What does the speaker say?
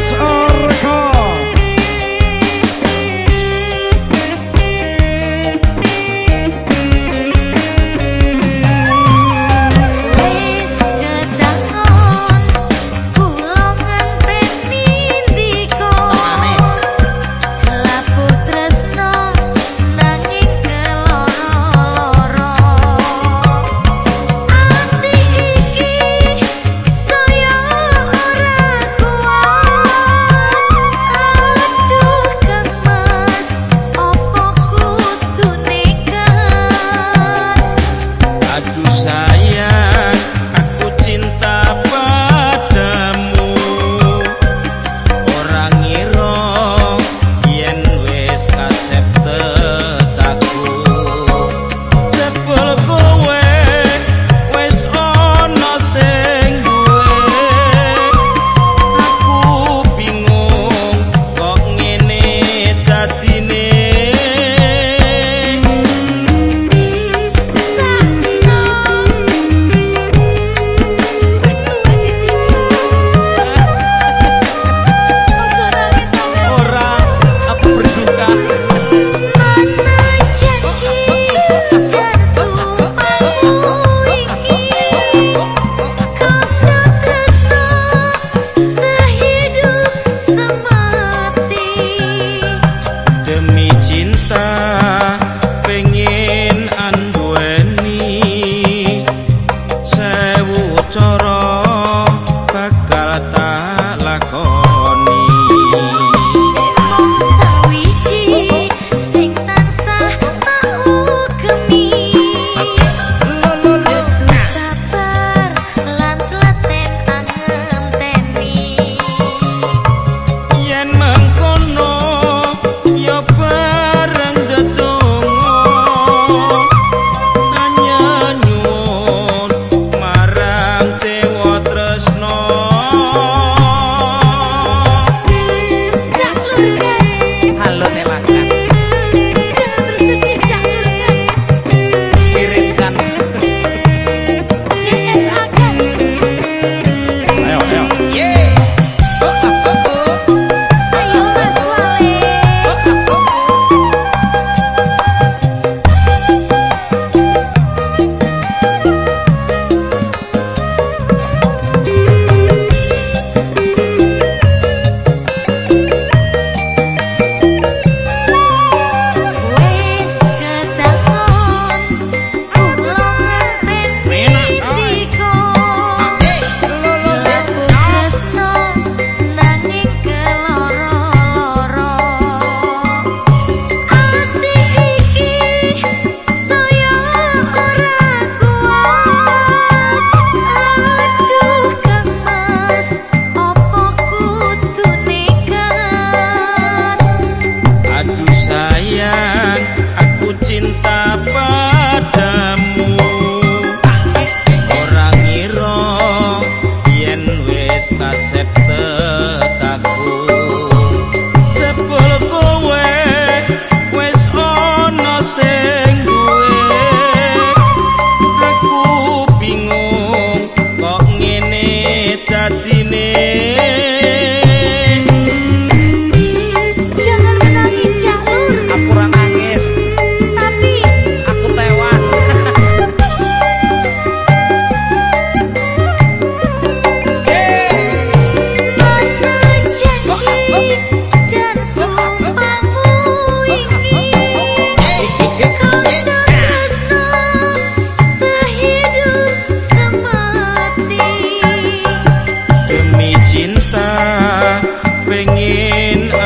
else In.